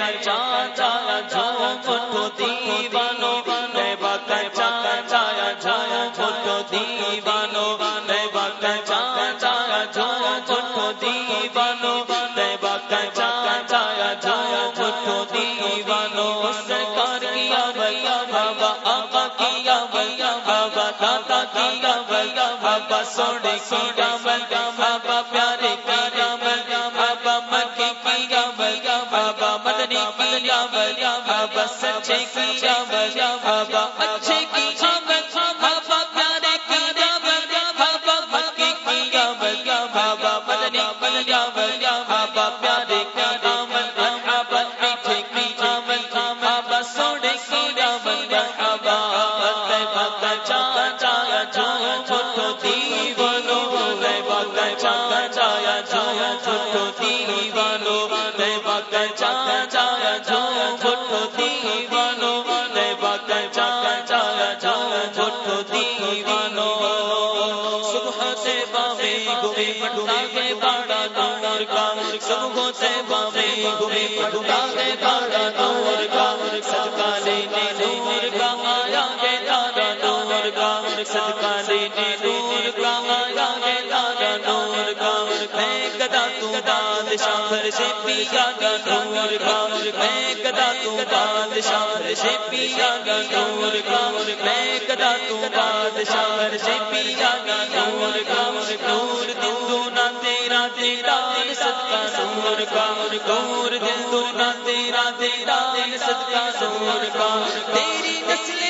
تیبا کا چاچا جھوم اٹھو دیوانو تیبا کا چاچا جھوم اٹھو دیوانو تیبا کا چاچا جھوم اٹھو دیوانو تیبا کا چاچا جھوم اٹھو دیوانو۔ سرکار کیا بھیا بابا آقا کیا بھیا بابا دادا کیا بھیا بابا سوڑے کیا بھیا بابا پیارے کیا بھیا بابا مدنی بابا سچے کیا بابا اچھے بابا پیارے کیا بابا مکی کیا بھیا بابا مدنی کیا بھیا بابا پیارے کیا بابا میٹھے کیا بھیا بابا سوڑے کیا بھیا بابا تیبا کا چاچا جھوم اٹھو دیوانو تیبا کا چاچا جھوم دیوانو۔ تیبا کا چاچا جھوم اٹھو دیوانو تیبا کا چاچا جھوم اٹھو دیوانو صبح سے بابے گمے پٹا کے باڑا نور کا۔ صبح سے بابے گمے پٹا کے باڑا نور کا۔ صدقہ لینے نور کا، آیا ہے دادا نور کا۔ صدقہ لینے نور بادشاہ سے پیا گا نور کا میں گدا تو بادشاہ سے پیا گا نور کا میں گدا تو بادشاہ سے پیا گا نور کا نور دن دونا تیرا تیرا صدقہ نور کا نور دن دونا تیرا تیرا صدقہ نور کا تیری نسل